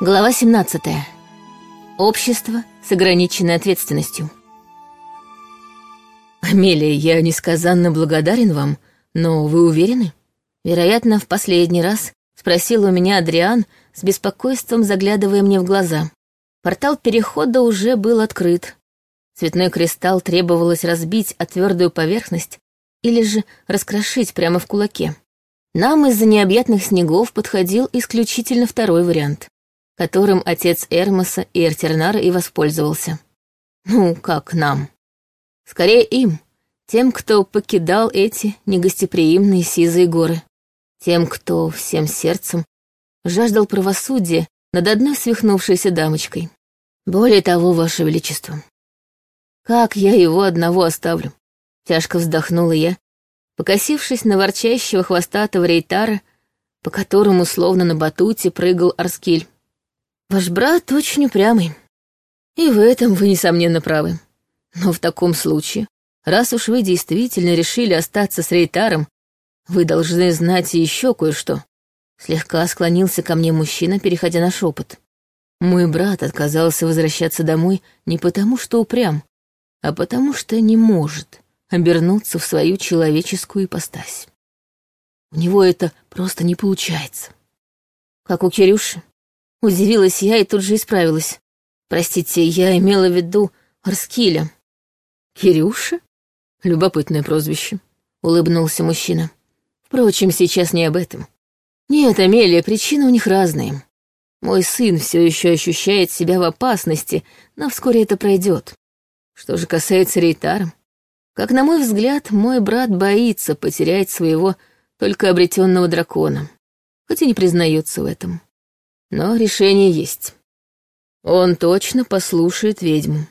Глава 17. Общество с ограниченной ответственностью. «Амелия, я несказанно благодарен вам, но вы уверены?» Вероятно, в последний раз спросил у меня Адриан с беспокойством, заглядывая мне в глаза. Портал перехода уже был открыт. Цветной кристалл требовалось разбить о твердую поверхность или же раскрошить прямо в кулаке. Нам из-за необъятных снегов подходил исключительно второй вариант, которым отец Эрмоса и Эртернара и воспользовался. Ну, как нам? Скорее им, тем, кто покидал эти негостеприимные сизые горы, тем, кто всем сердцем жаждал правосудия над одной свихнувшейся дамочкой. Более того, Ваше Величество, как я его одного оставлю? Тяжко вздохнула я, покосившись на ворчащего хвостатого рейтара, по которому словно на батуте прыгал Арскиль. «Ваш брат очень упрямый, и в этом вы, несомненно, правы. Но в таком случае, раз уж вы действительно решили остаться с рейтаром, вы должны знать еще кое-что». Слегка склонился ко мне мужчина, переходя на шепот. Мой брат отказался возвращаться домой не потому, что упрям, а потому что не может обернуться в свою человеческую ипостась. У него это просто не получается. Как у Кирюши. Удивилась я и тут же исправилась. Простите, я имела в виду Арскиля. Кирюша? Любопытное прозвище. Улыбнулся мужчина. Впрочем, сейчас не об этом. Нет, Амелия, причины у них разные. Мой сын все еще ощущает себя в опасности, но вскоре это пройдет. Что же касается Рейтара, как на мой взгляд, мой брат боится потерять своего только обретенного дракона, хоть и не признается в этом. Но решение есть. Он точно послушает ведьму.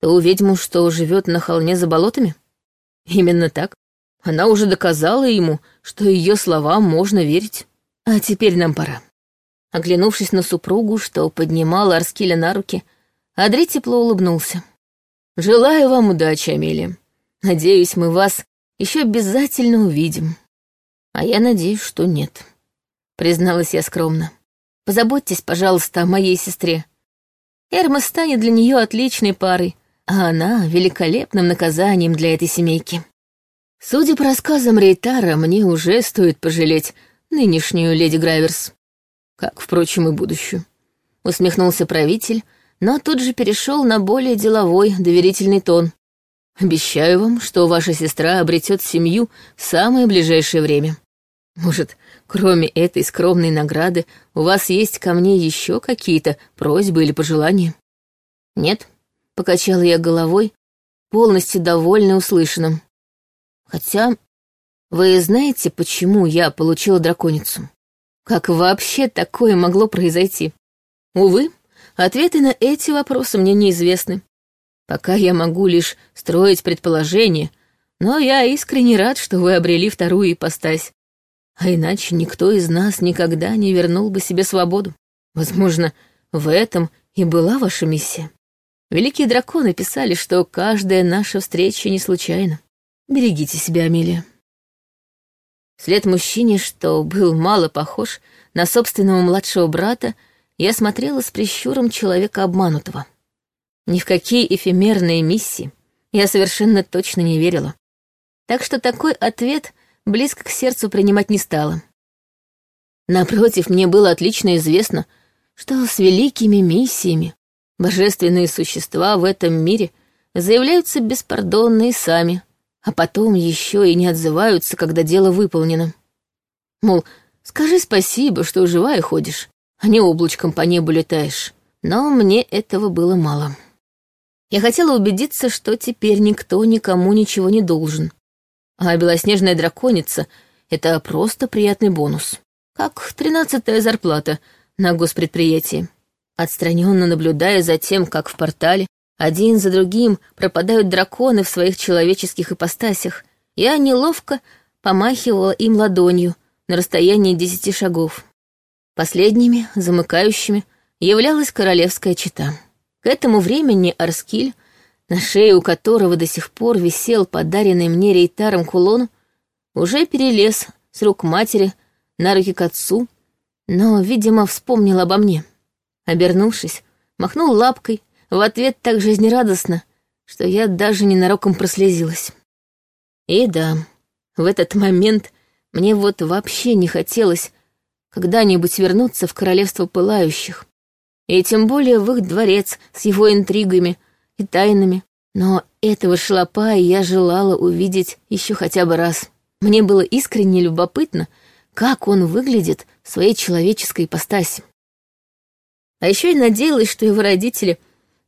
Ту ведьму, что живет на холме за болотами? Именно так. Она уже доказала ему, что ее словам можно верить. А теперь нам пора. Оглянувшись на супругу, что поднимала Арскиля на руки, Адри тепло улыбнулся. «Желаю вам удачи, Амелия. Надеюсь, мы вас еще обязательно увидим. А я надеюсь, что нет», — призналась я скромно. «Позаботьтесь, пожалуйста, о моей сестре. Эрма станет для нее отличной парой, а она — великолепным наказанием для этой семейки. Судя по рассказам Рейтара, мне уже стоит пожалеть нынешнюю леди Грайверс. Как, впрочем, и будущую. Усмехнулся правитель, но тут же перешел на более деловой, доверительный тон. Обещаю вам, что ваша сестра обретет семью в самое ближайшее время. Может, кроме этой скромной награды, у вас есть ко мне еще какие-то просьбы или пожелания? Нет, покачала я головой, полностью довольна услышанным. Хотя, вы знаете, почему я получила драконицу? Как вообще такое могло произойти? Увы, ответы на эти вопросы мне неизвестны. Пока я могу лишь строить предположения, но я искренне рад, что вы обрели вторую ипостась. А иначе никто из нас никогда не вернул бы себе свободу. Возможно, в этом и была ваша миссия. Великие драконы писали, что каждая наша встреча не случайна. Берегите себя, Амелия. Вслед мужчине, что был мало похож на собственного младшего брата, я смотрела с прищуром человека обманутого. Ни в какие эфемерные миссии я совершенно точно не верила. Так что такой ответ близко к сердцу принимать не стала. Напротив, мне было отлично известно, что с великими миссиями божественные существа в этом мире заявляются беспардонно и сами, а потом еще и не отзываются, когда дело выполнено. Мол, скажи спасибо, что живая ходишь, а не облачком по небу летаешь. Но мне этого было мало. Я хотела убедиться, что теперь никто никому ничего не должен. А белоснежная драконица — это просто приятный бонус. Как тринадцатая зарплата на госпредприятии. Отстраненно наблюдая за тем, как в портале один за другим пропадают драконы в своих человеческих ипостасях, я неловко помахивала им ладонью на расстоянии десяти шагов. Последними, замыкающими, являлась королевская чита. К этому времени Арскиль, на шее у которого до сих пор висел подаренный мне рейтаром кулон, уже перелез с рук матери на руки к отцу, но, видимо, вспомнил обо мне. Обернувшись, махнул лапкой, в ответ так жизнерадостно, что я даже ненароком прослезилась. И да, в этот момент мне вот вообще не хотелось когда-нибудь вернуться в королевство пылающих, и тем более в их дворец с его интригами и тайнами. Но этого шлопа я желала увидеть еще хотя бы раз. Мне было искренне любопытно, как он выглядит в своей человеческой ипостаси. А еще я надеялась, что его родители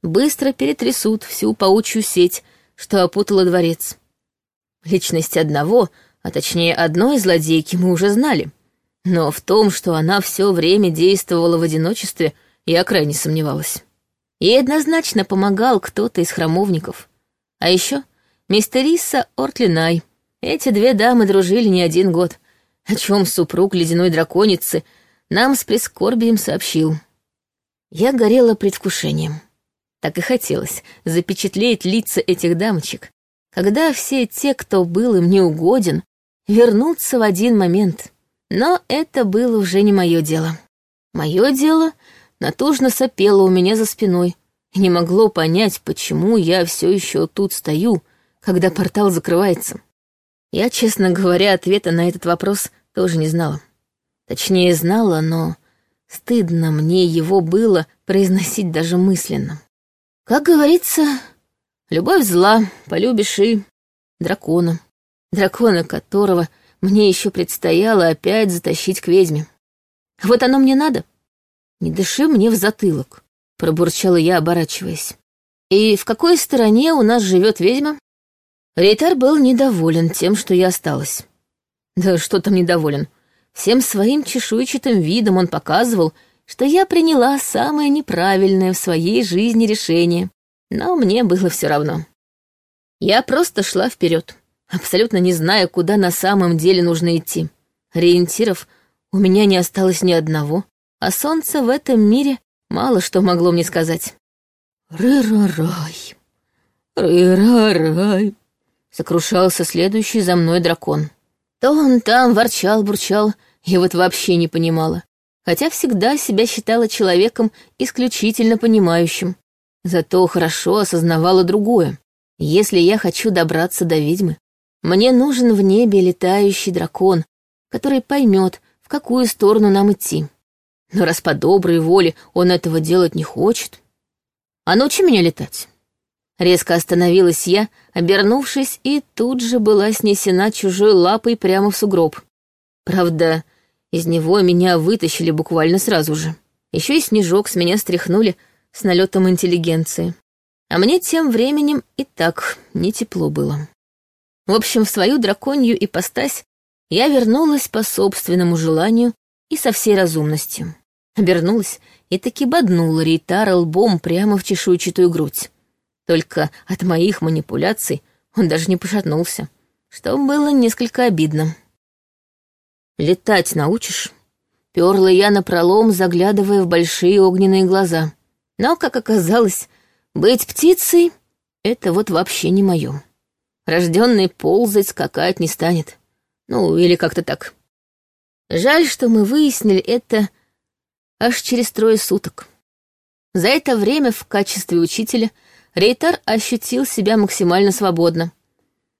быстро перетрясут всю паучью сеть, что опутала дворец. Личность одного, а точнее одной злодейки мы уже знали. Но в том, что она все время действовала в одиночестве, я крайне сомневалась. Ей однозначно помогал кто-то из храмовников. А еще мистериса Ортлинай. Эти две дамы дружили не один год, о чем супруг ледяной драконицы нам с прискорбием сообщил. Я горела предвкушением. Так и хотелось запечатлеть лица этих дамочек, когда все те, кто был им неугоден, вернутся в один момент. Но это было уже не мое дело. Мое дело натужно сопело у меня за спиной и не могло понять, почему я все еще тут стою, когда портал закрывается. Я, честно говоря, ответа на этот вопрос тоже не знала. Точнее, знала, но стыдно мне его было произносить даже мысленно. Как говорится, любовь зла, полюбишь и дракона. Дракона, которого мне еще предстояло опять затащить к ведьме. Вот оно мне надо. Не дыши мне в затылок, пробурчала я, оборачиваясь. И в какой стороне у нас живет ведьма? Рейтар был недоволен тем, что я осталась. Да что там недоволен? Всем своим чешуйчатым видом он показывал, что я приняла самое неправильное в своей жизни решение, но мне было все равно. Я просто шла вперед, абсолютно не зная, куда на самом деле нужно идти. Ориентиров у меня не осталось ни одного, а солнце в этом мире мало что могло мне сказать. «Ры-ра-рай, ры-ра-рай», — сокрушался следующий за мной дракон. То он там ворчал-бурчал, я вот вообще не понимала, хотя всегда себя считала человеком исключительно понимающим. Зато хорошо осознавала другое. Если я хочу добраться до ведьмы, мне нужен в небе летающий дракон, который поймет, в какую сторону нам идти. Но раз по доброй воле он этого делать не хочет... А научи меня летать. Резко остановилась я, обернувшись, и тут же была снесена чужой лапой прямо в сугроб. Правда, из него меня вытащили буквально сразу же. Еще и снежок с меня стряхнули с налетом интеллигенции. А мне тем временем и так не тепло было. В общем, в свою драконью ипостась я вернулась по собственному желанию и со всей разумностью. Обернулась и таки боднула Рейтара лбом прямо в чешуйчатую грудь. Только от моих манипуляций он даже не пошатнулся, что было несколько обидно. «Летать научишь?» Перла я напролом, заглядывая в большие огненные глаза. Но, как оказалось, быть птицей — это вот вообще не мое. Рожденный ползать, скакать не станет. Ну, или как-то так. Жаль, что мы выяснили это аж через трое суток. За это время в качестве учителя Рейтар ощутил себя максимально свободно.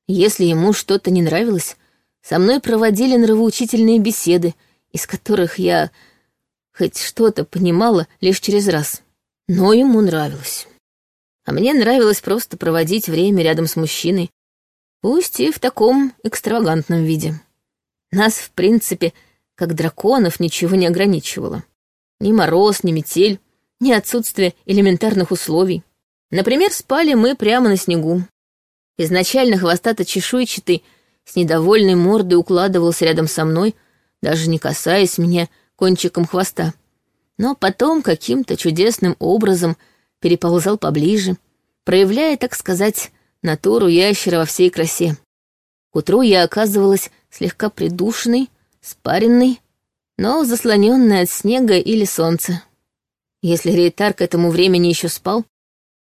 Если ему что-то не нравилось, со мной проводили нравоучительные беседы, из которых я хоть что-то понимала лишь через раз. Но ему нравилось. А мне нравилось просто проводить время рядом с мужчиной, пусть и в таком экстравагантном виде. Нас, в принципе, как драконов, ничего не ограничивало. Ни мороз, ни метель, ни отсутствие элементарных условий. Например, спали мы прямо на снегу. Изначально хвостато-чешуйчатый с недовольной мордой укладывался рядом со мной, даже не касаясь меня кончиком хвоста. Но потом каким-то чудесным образом переползал поближе, проявляя, так сказать, натуру ящера во всей красе. К утру я оказывалась слегка придушенной, спаренной, но заслоненной от снега или солнца. Если Рейтар к этому времени еще спал,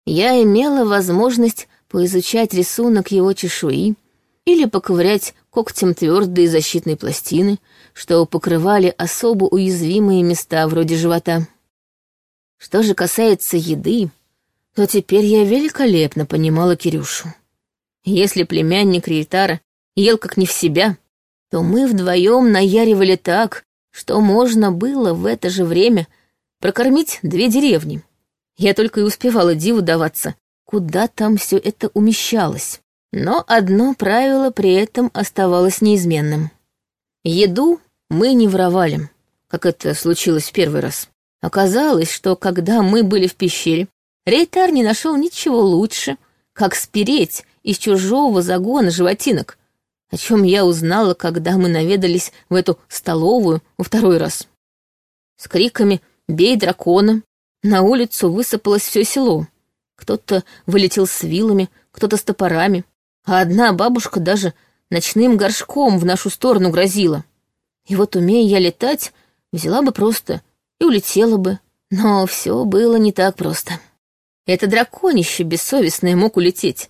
я имела возможность поизучать рисунок его чешуи или поковырять когтем твердые защитные пластины, что покрывали особо уязвимые места вроде живота. Что же касается еды, то теперь я великолепно понимала Кирюшу. Если племянник Рейтара ел как не в себя, то мы вдвоем наяривали так, что можно было в это же время прокормить две деревни. Я только и успевала диву даваться, куда там все это умещалось. Но одно правило при этом оставалось неизменным. Еду мы не воровали, как это случилось в первый раз. Оказалось, что когда мы были в пещере, Рейтар не нашел ничего лучше, как спереть из чужого загона животинок, о чем я узнала, когда мы наведались в эту столовую во второй раз. С криками «Бей дракона!» на улицу высыпалось все село. Кто-то вылетел с вилами, кто-то с топорами, а одна бабушка даже ночным горшком в нашу сторону грозила. И вот, умея я летать, взяла бы просто и улетела бы. Но все было не так просто. Это драконище бессовестное мог улететь,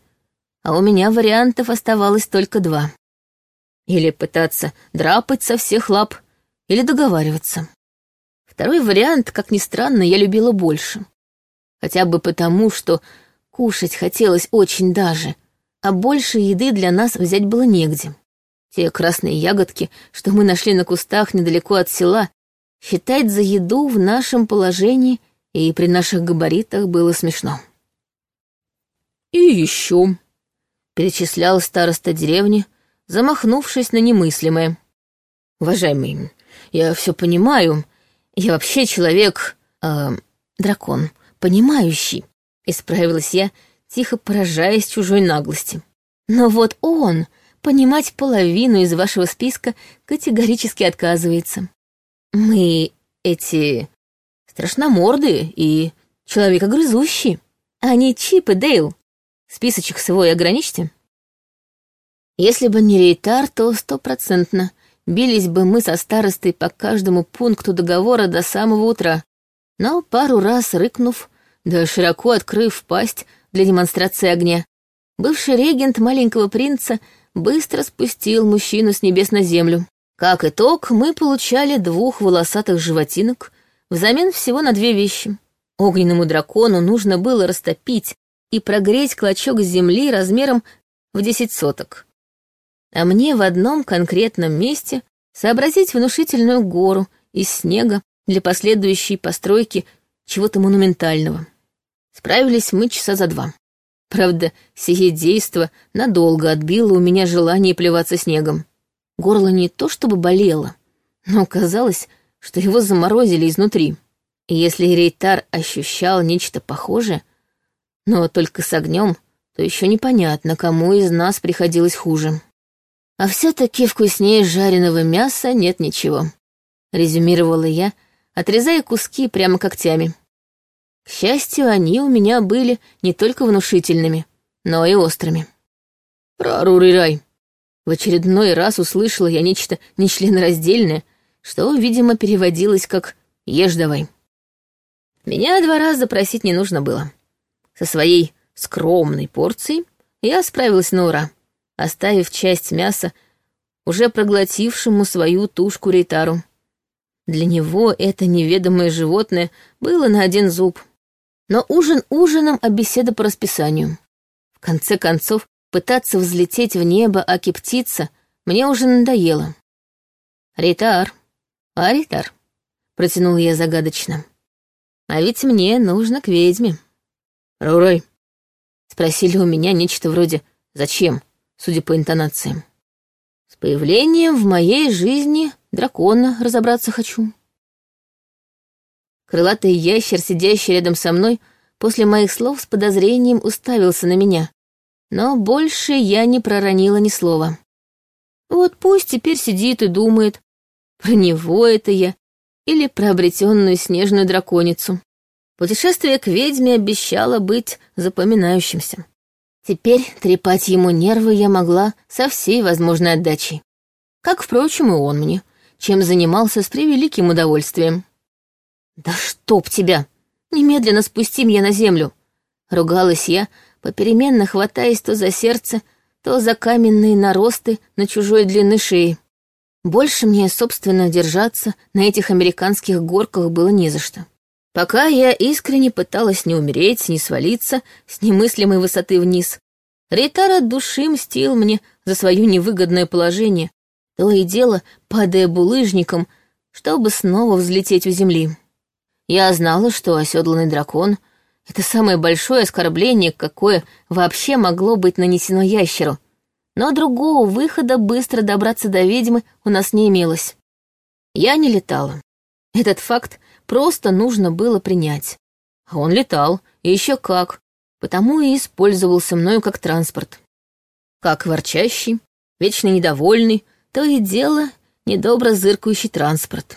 а у меня вариантов оставалось только два. Или пытаться драпать со всех лап, или договариваться. Второй вариант, как ни странно, я любила больше. Хотя бы потому, что кушать хотелось очень даже, а больше еды для нас взять было негде. Те красные ягодки, что мы нашли на кустах недалеко от села, считать за еду в нашем положении и при наших габаритах было смешно. «И еще», — перечислял староста деревни, замахнувшись на немыслимое. «Уважаемый, я все понимаю. Я вообще человек... Э, дракон, понимающий», — исправилась я, тихо поражаясь чужой наглости. Но вот он понимать половину из вашего списка категорически отказывается. Мы эти страшномордые и человекогрызущие, а не Чип и Дейл. Списочек свой ограничьте. Если бы не Рейтар, то стопроцентно бились бы мы со старостой по каждому пункту договора до самого утра. Но пару раз рыкнув, да широко открыв пасть, для демонстрации огня. Бывший регент маленького принца быстро спустил мужчину с небес на землю. Как итог, мы получали двух волосатых животинок взамен всего на две вещи. Огненному дракону нужно было растопить и прогреть клочок земли размером в десять соток. А мне в одном конкретном месте сообразить внушительную гору из снега для последующей постройки чего-то монументального. Справились мы часа за два. Правда, сие действо надолго отбило у меня желание плеваться снегом. Горло не то чтобы болело, но казалось, что его заморозили изнутри. И если Рейтар ощущал нечто похожее, но только с огнем, то еще непонятно, кому из нас приходилось хуже. А все-таки вкуснее жареного мяса нет ничего, резюмировала я, отрезая куски прямо когтями. К счастью, они у меня были не только внушительными, но и острыми. «Прорурый В очередной раз услышала я нечто нечленораздельное, что, видимо, переводилось как «ешь давай». Меня два раза просить не нужно было. Со своей скромной порцией я справилась на ура, оставив часть мяса уже проглотившему свою тушку рейтару. Для него это неведомое животное было на один зуб — но ужин ужином, а беседа по расписанию. В конце концов, пытаться взлететь в небо, аки птица, мне уже надоело. «Ритар, а Ритар?» — протянул я загадочно. «А ведь мне нужно к ведьме». «Рурай?» — спросили у меня нечто вроде «Зачем?», судя по интонациям. «С появлением в моей жизни дракона разобраться хочу». Крылатый ящер, сидящий рядом со мной, после моих слов с подозрением уставился на меня. Но больше я не проронила ни слова. Вот пусть теперь сидит и думает, про него это я или про обретенную снежную драконицу. Путешествие к ведьме обещало быть запоминающимся. Теперь трепать ему нервы я могла со всей возможной отдачей. Как, впрочем, и он мне, чем занимался с превеликим удовольствием. «Да чтоб тебя! Немедленно спусти меня на землю!» Ругалась я, попеременно хватаясь то за сердце, то за каменные наросты на чужой длины шеи. Больше мне, собственно, держаться на этих американских горках было не за что. Пока я искренне пыталась не умереть, не свалиться с немыслимой высоты вниз, Рейтар от души мстил мне за свое невыгодное положение, то и дело падая булыжником, чтобы снова взлететь у земли. Я знала, что оседланный дракон — это самое большое оскорбление, какое вообще могло быть нанесено ящеру, но другого выхода быстро добраться до ведьмы у нас не имелось. Я не летала. Этот факт просто нужно было принять. А он летал, и еще как, потому и использовался мною как транспорт. Как ворчащий, вечно недовольный, то и дело недобро зыркающий транспорт.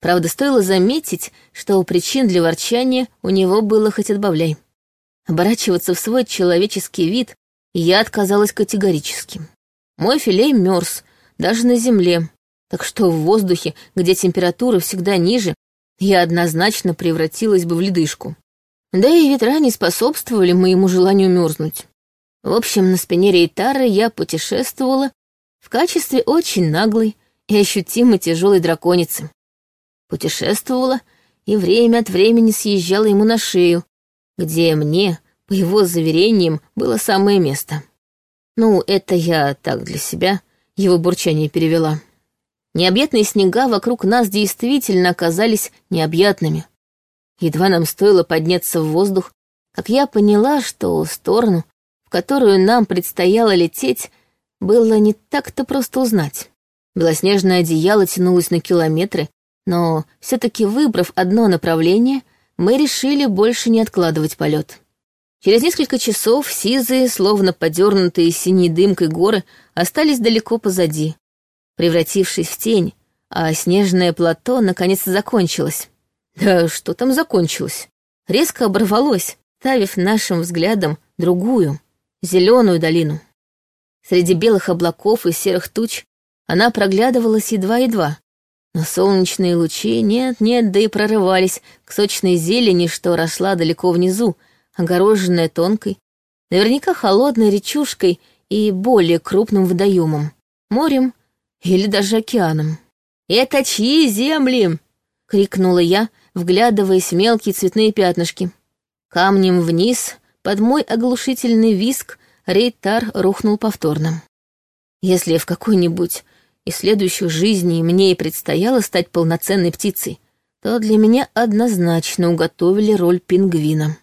Правда, стоило заметить, что у причин для ворчания у него было хоть отбавляй. Оборачиваться в свой человеческий вид я отказалась категорически. Мой филей мерз, даже на земле, так что в воздухе, где температура всегда ниже, я однозначно превратилась бы в ледышку. Да и ветра не способствовали моему желанию мерзнуть. В общем, на спине Рейтара я путешествовала в качестве очень наглой и ощутимо тяжелой драконицы. Путешествовала и время от времени съезжала ему на шею, где мне, по его заверениям, было самое место. Ну, это я так для себя его бурчание перевела. Необъятные снега вокруг нас действительно оказались необъятными. Едва нам стоило подняться в воздух, как я поняла, что сторону, в которую нам предстояло лететь, было не так-то просто узнать. Белоснежное одеяло тянулось на километры, но все-таки выбрав одно направление, мы решили больше не откладывать полет. Через несколько часов сизые, словно подернутые синей дымкой горы, остались далеко позади, превратившись в тень, а снежное плато наконец закончилось. Да что там закончилось? Резко оборвалось, ставив нашим взглядом другую, зеленую долину. Среди белых облаков и серых туч она проглядывалась едва-едва, но солнечные лучи нет-нет, да и прорывались к сочной зелени, что росла далеко внизу, огороженная тонкой, наверняка холодной речушкой и более крупным водоемом, морем или даже океаном. «Это чьи земли?» — крикнула я, вглядываясь в мелкие цветные пятнышки. Камнем вниз, под мой оглушительный виск, Рейтар рухнул повторно. Если в какой-нибудь из следующих жизней мне и предстояло стать полноценной птицей, то для меня однозначно уготовили роль пингвина.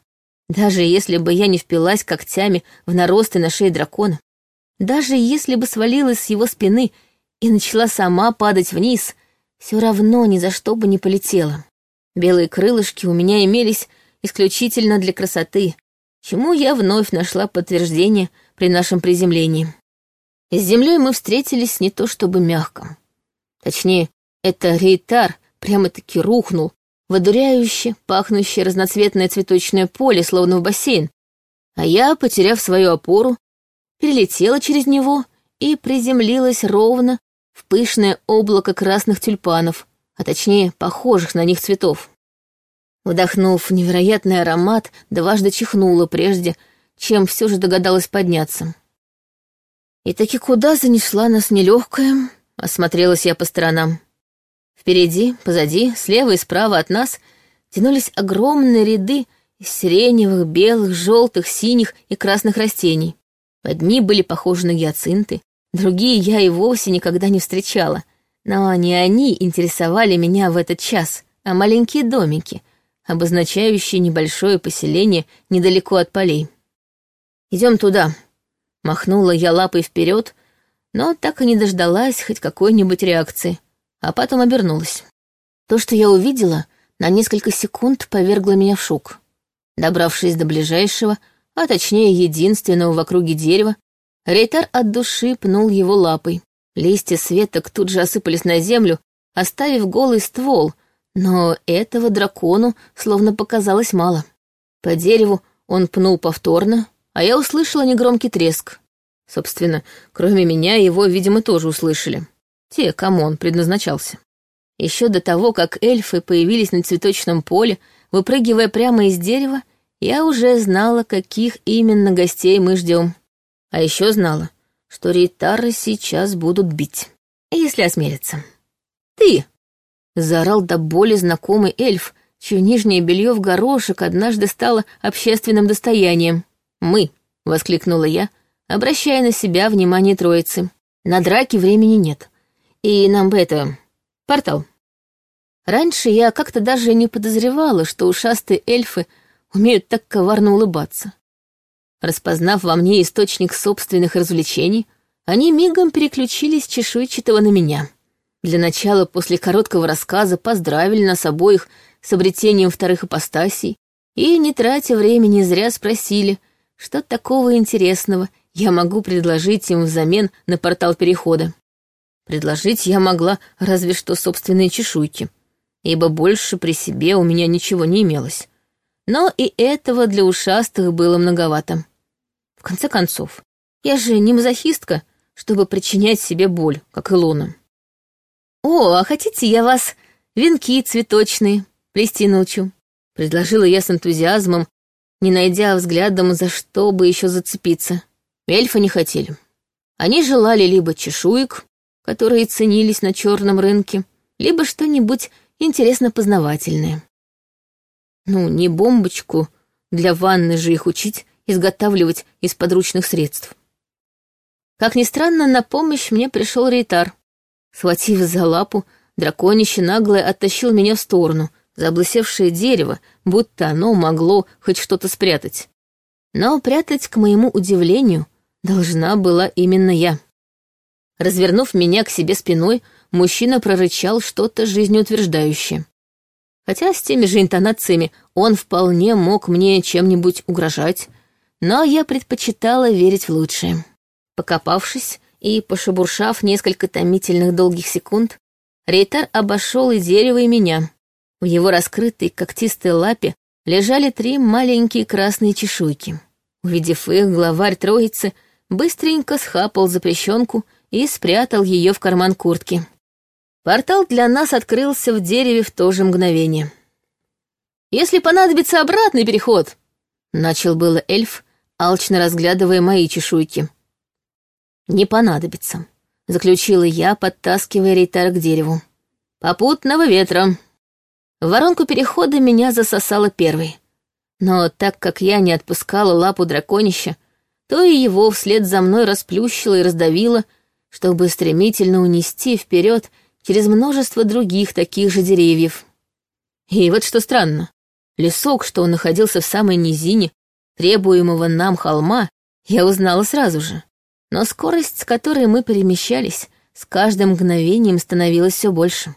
Даже если бы я не впилась когтями в наросты на шее дракона, даже если бы свалилась с его спины и начала сама падать вниз, все равно ни за что бы не полетела. Белые крылышки у меня имелись исключительно для красоты, чему я вновь нашла подтверждение при нашем приземлении. С землей мы встретились не то чтобы мягко. Точнее, это рейтар прямо-таки рухнул, водуряюще, пахнущее разноцветное цветочное поле, словно в бассейн, а я, потеряв свою опору, перелетела через него и приземлилась ровно в пышное облако красных тюльпанов, а точнее, похожих на них цветов. Вдохнув невероятный аромат, дважды чихнула прежде, чем все же догадалась подняться. И таки куда занесла нас нелегкая, осмотрелась я по сторонам. Впереди, позади, слева и справа от нас тянулись огромные ряды из сиреневых, белых, желтых, синих и красных растений. Одни были похожи на гиацинты, другие я и вовсе никогда не встречала. Но не они интересовали меня в этот час, а маленькие домики, обозначающие небольшое поселение недалеко от полей. Идем туда. Махнула я лапой вперед, но так и не дождалась хоть какой-нибудь реакции а потом обернулась. То, что я увидела, на несколько секунд повергло меня в шок. Добравшись до ближайшего, а точнее единственного в округе дерева, Рейтар от души пнул его лапой. Листья светок тут же осыпались на землю, оставив голый ствол, но этого дракону словно показалось мало. По дереву он пнул повторно, а я услышала негромкий треск. Собственно, кроме меня его, видимо, тоже услышали те, кому он предназначался. Еще до того, как эльфы появились на цветочном поле, выпрыгивая прямо из дерева, я уже знала, каких именно гостей мы ждем. А еще знала, что ритары сейчас будут бить, если осмелятся. «Ты!» — заорал до боли знакомый эльф, чье нижнее белье в горошек однажды стало общественным достоянием. «Мы», — воскликнула я, обращая на себя внимание троицы. «На драки времени нет. И нам бы это... портал». Раньше я как-то даже не подозревала, что ушастые эльфы умеют так коварно улыбаться. Распознав во мне источник собственных развлечений, они мигом переключились чешуйчатого на меня. Для начала, после короткого рассказа, поздравили нас обоих с обретением вторых ипостасей и, не тратя времени, зря спросили, что такого интересного я могу предложить им взамен на портал перехода. Предложить я могла разве что собственные чешуйки, ибо больше при себе у меня ничего не имелось. Но и этого для ушастых было многовато. Конце концов, я же не мазохистка, чтобы причинять себе боль, как Илона. «О, а хотите, я вас венки цветочные плести научу?» Предложила я с энтузиазмом, не найдя взглядом, за что бы еще зацепиться. Эльфы не хотели. Они желали либо чешуек, которые ценились на черном рынке, либо что-нибудь интересно-познавательное. Ну, не бомбочку, для ванны же их учить изготавливать из подручных средств. Как ни странно, на помощь мне пришел Рейтар. Схватив за лапу, драконище наглое оттащил меня в сторону, за облысевшее дерево, будто оно могло хоть что-то спрятать. Но прятать, к моему удивлению, должна была именно я. Развернув меня к себе спиной, мужчина прорычал что-то жизнеутверждающее. Хотя с теми же интонациями он вполне мог мне чем-нибудь угрожать, но я предпочитала верить в лучшее. Покопавшись и пошебуршав несколько томительных долгих секунд, Рейтар обошел и дерево, и меня. В его раскрытой когтистой лапе лежали три маленькие красные чешуйки. Увидев их, главарь троицы быстренько схапал запрещенку и спрятал ее в карман куртки. Портал для нас открылся в дереве в то же мгновение. «Если понадобится обратный переход», — начал было эльф, алчно разглядывая мои чешуйки. «Не понадобится», — заключила я, подтаскивая рейтар к дереву. «Попутного ветра». В воронку перехода меня засосало первой. Но так как я не отпускала лапу драконища, то и его вслед за мной расплющило и раздавило, чтобы стремительно унести вперед через множество других таких же деревьев. И вот что странно, лесок, что находился в самой низине требуемого нам холма, я узнала сразу же. Но скорость, с которой мы перемещались, с каждым мгновением становилась все больше.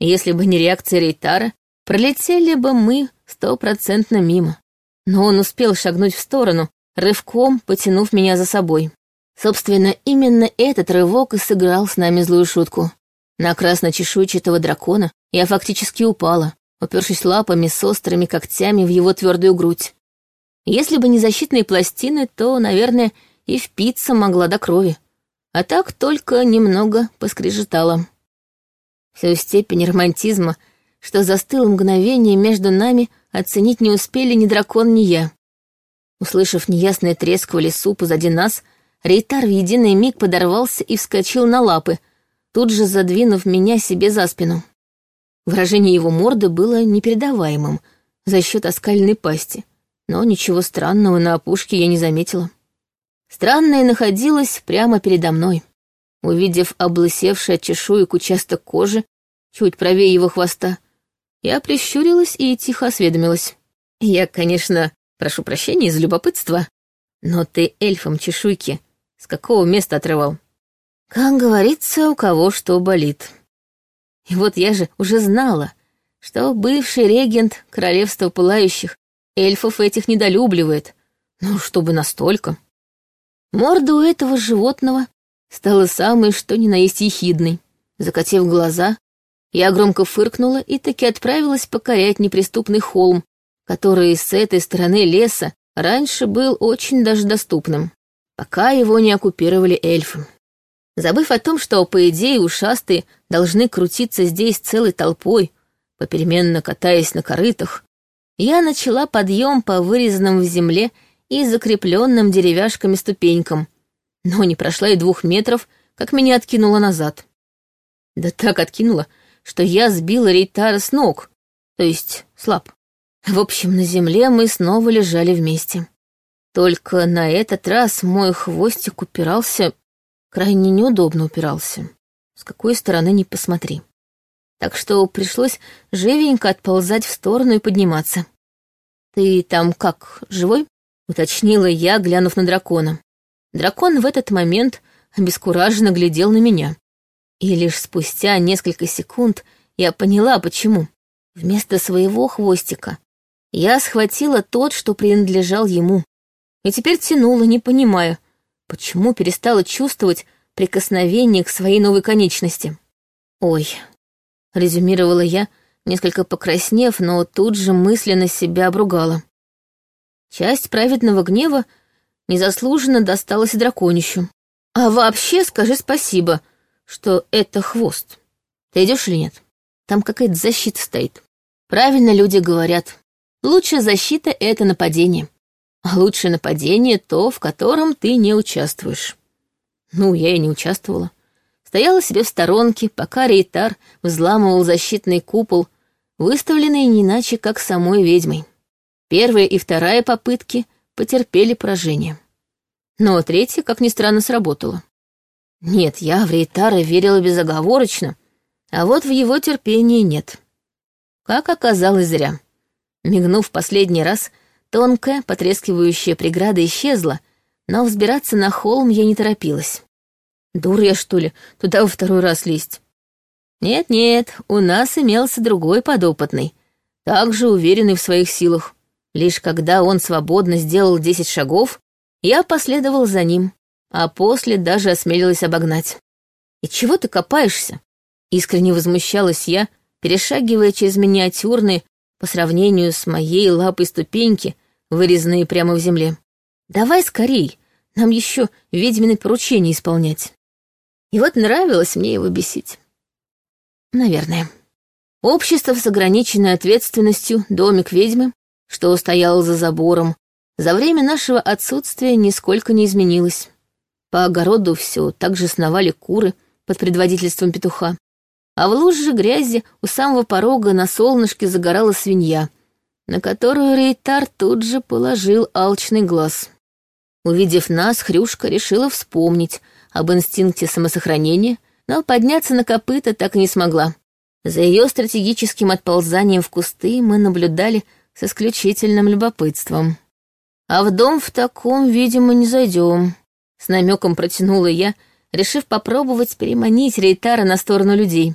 Если бы не реакция Рейтара, пролетели бы мы стопроцентно мимо. Но он успел шагнуть в сторону, рывком потянув меня за собой. Собственно, именно этот рывок и сыграл с нами злую шутку. На красно-чешуйчатого дракона я фактически упала, упершись лапами с острыми когтями в его твердую грудь. Если бы не защитные пластины, то, наверное, и впиться могла до крови. А так только немного поскрежетала. Всю степень романтизма, что застыло мгновение между нами, оценить не успели ни дракон, ни я. Услышав неясный треск в лесу позади нас, Рейтар в единый миг подорвался и вскочил на лапы, тут же задвинув меня себе за спину. Выражение его морды было непередаваемым за счет оскальной пасти, но ничего странного на опушке я не заметила. Странное находилось прямо передо мной. Увидев облысевший от чешуек участок кожи, чуть правее его хвоста, я прищурилась и тихо осведомилась. «Я, конечно, прошу прощения из любопытства, но ты эльфом чешуйки с какого места отрывал?» «Как говорится, у кого что болит». И вот я же уже знала, что бывший регент Королевства Пылающих эльфов этих недолюбливает. Ну, чтобы настолько. Морда у этого животного стала самой что ни на есть ехидной. Закатив глаза, я громко фыркнула и таки отправилась покорять неприступный холм, который с этой стороны леса раньше был очень даже доступным, пока его не оккупировали эльфы. Забыв о том, что, по идее, ушастые должны крутиться здесь целой толпой, попеременно катаясь на корытах, я начала подъем по вырезанным в земле и закрепленным деревяшками ступенькам, но не прошла и двух метров, как меня откинуло назад. Да так откинуло, что я сбила Рейтара с ног, То есть слаб. В общем, на земле мы снова лежали вместе. Только на этот раз мой хвостик упирался, крайне неудобно упирался. С какой стороны ни посмотри. Так что пришлось живенько отползать в сторону и подниматься. «Ты там как, живой?» — уточнила я, глянув на дракона. Дракон в этот момент обескураженно глядел на меня. И лишь спустя несколько секунд я поняла, почему. Вместо своего хвостика я схватила тот, что принадлежал ему. И теперь тянула, не понимая, почему перестала чувствовать прикосновение к своей новой конечности. «Ой», — резюмировала я, несколько покраснев, но тут же мысленно себя обругала. Часть праведного гнева незаслуженно досталась драконищу. А вообще скажи спасибо, что это хвост. Ты идешь или нет? Там какая-то защита стоит. Правильно люди говорят. Лучшая защита — это нападение. А лучшее нападение — то, в котором ты не участвуешь. Ну, я и не участвовала. Стояла себе в сторонке, пока Рейтар взламывал защитный купол, выставленный не иначе, как самой ведьмой. Первая и вторая попытки потерпели поражение. Но третья, как ни странно, сработала. Нет, я в Рейтара верила безоговорочно, а вот в его терпении нет. Как оказалось, зря. Мигнув последний раз, тонкая, потрескивающая преграда исчезла, но взбираться на холм я не торопилась. Дур я, что ли, туда во второй раз лезть? Нет-нет, у нас имелся другой подопытный, также уверенный в своих силах. Лишь когда он свободно сделал десять шагов, я последовал за ним, а после даже осмелилась обогнать. «И чего ты копаешься?» Искренне возмущалась я, перешагивая через миниатюрные, по сравнению с моей лапой ступеньки, вырезанные прямо в земле. «Давай скорей, нам еще ведьмины поручения исполнять». И вот нравилось мне его бесить. Наверное. Общество с ограниченной ответственностью, домик ведьмы, что стоял за забором, за время нашего отсутствия нисколько не изменилось. По огороду все так же сновали куры под предводительством петуха, а в луже грязи у самого порога на солнышке загорала свинья, на которую Рейтар тут же положил алчный глаз. Увидев нас, Хрюшка решила вспомнить об инстинкте самосохранения, но подняться на копыта так и не смогла. За ее стратегическим отползанием в кусты мы наблюдали с исключительным любопытством. «А в дом в таком, видимо, не зайдем», — с намеком протянула я, решив попробовать переманить Рейтара на сторону людей.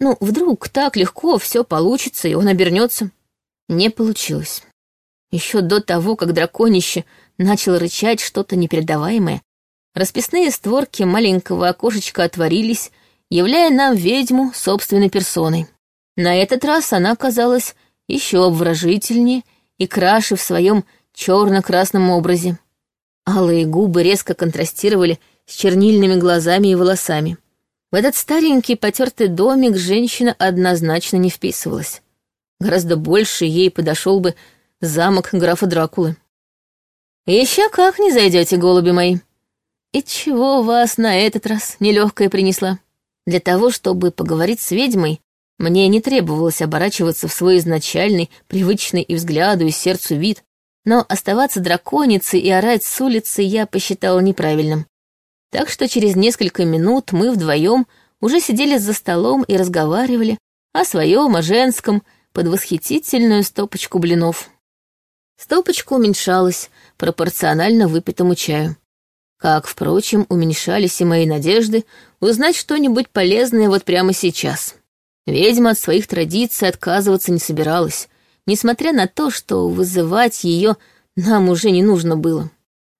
Ну, вдруг так легко все получится, и он обернется. Не получилось. Еще до того, как драконище начал рычать что-то непередаваемое, Расписные створки маленького окошечка отворились, являя нам ведьму собственной персоной. На этот раз она оказалась еще обворожительнее и краше в своем черно-красном образе. Алые губы резко контрастировали с чернильными глазами и волосами. В этот старенький потертый домик женщина однозначно не вписывалась. Гораздо больше ей подошел бы замок графа Дракулы. «Еще как не зайдете, голуби мои!» «И чего вас на этот раз нелегкая принесла?» Для того, чтобы поговорить с ведьмой, мне не требовалось оборачиваться в свой изначальный, привычный и взгляду, и сердцу вид, но оставаться драконицей и орать с улицы я посчитала неправильным. Так что через несколько минут мы вдвоем уже сидели за столом и разговаривали о своем, о женском, под восхитительную стопочку блинов. Стопочка уменьшалась пропорционально выпитому чаю. Как, впрочем, уменьшались и мои надежды узнать что-нибудь полезное вот прямо сейчас. Ведьма от своих традиций отказываться не собиралась, несмотря на то, что вызывать ее нам уже не нужно было.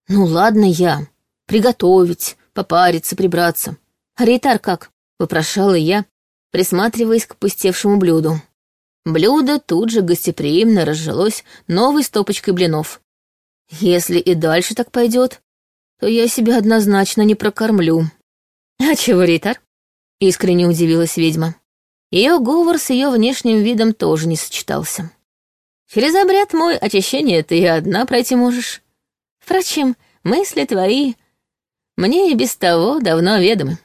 Ну ладно я. Приготовить, попариться, прибраться. А Рейтар как? Вопрошала я, присматриваясь к пустевшему блюду. Блюдо тут же гостеприимно разжилось новой стопочкой блинов. Если и дальше так пойдет, то я себя однозначно не прокормлю. А чего, Ритар? Искренне удивилась ведьма. Ее говор с ее внешним видом тоже не сочетался. Через обряд мой очищение ты и одна пройти можешь. Впрочем, мысли твои мне и без того давно ведомы.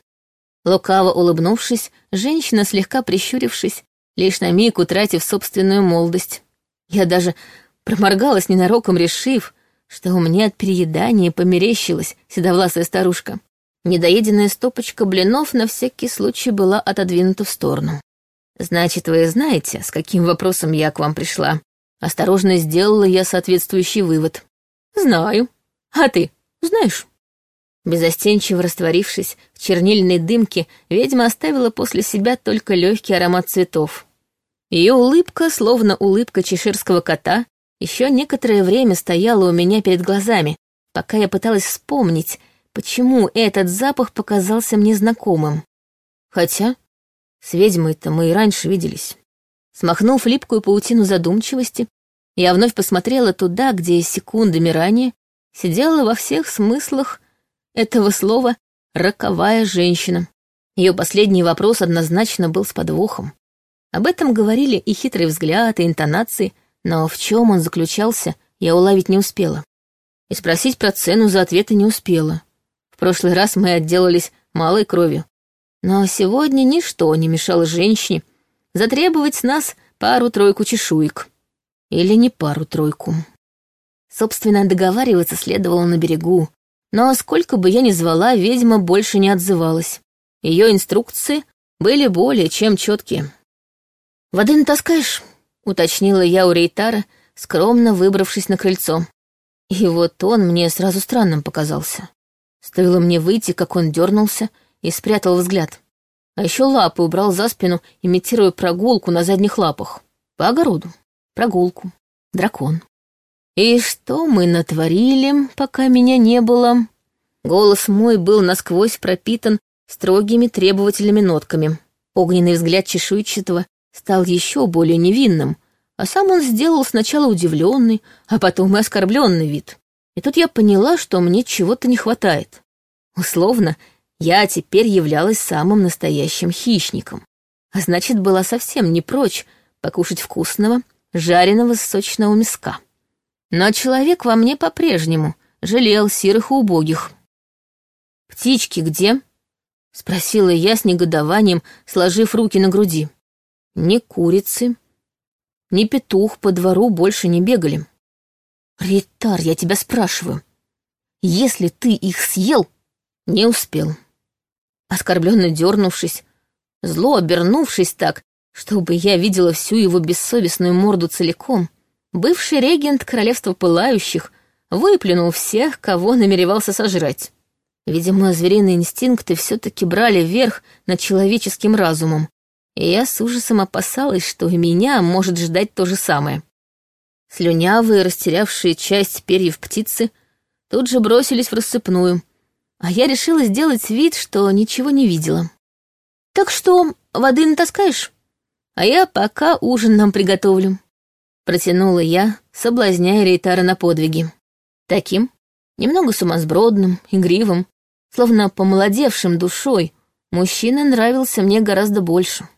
Лукаво улыбнувшись, женщина, слегка прищурившись, лишь на миг утратив собственную молодость. Я даже проморгалась ненароком, решив, что меня от переедания померещилась седовласая старушка. Недоеденная стопочка блинов на всякий случай была отодвинута в сторону. «Значит, вы знаете, с каким вопросом я к вам пришла?» Осторожно сделала я соответствующий вывод. «Знаю. А ты знаешь?» Безостенчиво растворившись в чернильной дымке, ведьма оставила после себя только легкий аромат цветов. Ее улыбка, словно улыбка чеширского кота, еще некоторое время стояла у меня перед глазами, пока я пыталась вспомнить, почему этот запах показался мне знакомым. Хотя с ведьмой-то мы и раньше виделись. Смахнув липкую паутину задумчивости, я вновь посмотрела туда, где секундами ранее сидела во всех смыслах этого слова «роковая женщина». Ее последний вопрос однозначно был с подвохом. Об этом говорили и хитрый взгляд, и интонации, но в чем он заключался, я уловить не успела. И спросить про цену за ответы не успела. В прошлый раз мы отделались малой кровью. Но сегодня ничто не мешало женщине затребовать с нас пару-тройку чешуек. Или не пару-тройку. Собственно, договариваться следовало на берегу, но сколько бы я ни звала, ведьма больше не отзывалась. Ее инструкции были более чем четкие. «Воды натаскаешь?» — уточнила я у Рейтара, скромно выбравшись на крыльцо. И вот он мне сразу странным показался. Стоило мне выйти, как он дернулся и спрятал взгляд. А еще лапы убрал за спину, имитируя прогулку на задних лапах. По огороду. Прогулку. Дракон. И что мы натворили, пока меня не было? Голос мой был насквозь пропитан строгими требовательными нотками. Огненный взгляд чешуйчатого стал еще более невинным, а сам он сделал сначала удивленный, а потом и оскорбленный вид. И тут я поняла, что мне чего-то не хватает. Условно, я теперь являлась самым настоящим хищником, а значит, была совсем не прочь покушать вкусного, жареного сочного мяска. Но человек во мне по-прежнему жалел сирых и убогих. «Птички где?» — спросила я с негодованием, сложив руки на груди. Ни курицы, ни петух по двору больше не бегали. «Ритар, я тебя спрашиваю, если ты их съел, не успел». Оскорбленно дернувшись, зло обернувшись так, чтобы я видела всю его бессовестную морду целиком, бывший регент Королевства Пылающих выплюнул всех, кого намеревался сожрать. Видимо, звериные инстинкты все-таки брали верх над человеческим разумом, и я с ужасом опасалась, что и меня может ждать то же самое. Слюнявые, растерявшие часть перьев птицы, тут же бросились в рассыпную, а я решила сделать вид, что ничего не видела. «Так что, воды натаскаешь? А я пока ужин нам приготовлю», Протянула я, соблазняя Рейтара на подвиги. Таким, немного сумасбродным, игривым, словно помолодевшим душой, мужчина нравился мне гораздо больше.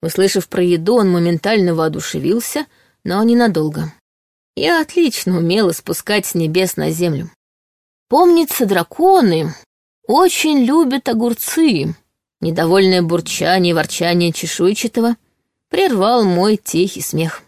Услышав про еду, он моментально воодушевился, но ненадолго. Я отлично умела спускать с небес на землю. Помнится, драконы очень любят огурцы. Недовольное бурчание и ворчание чешуйчатого прервал мой тихий смех.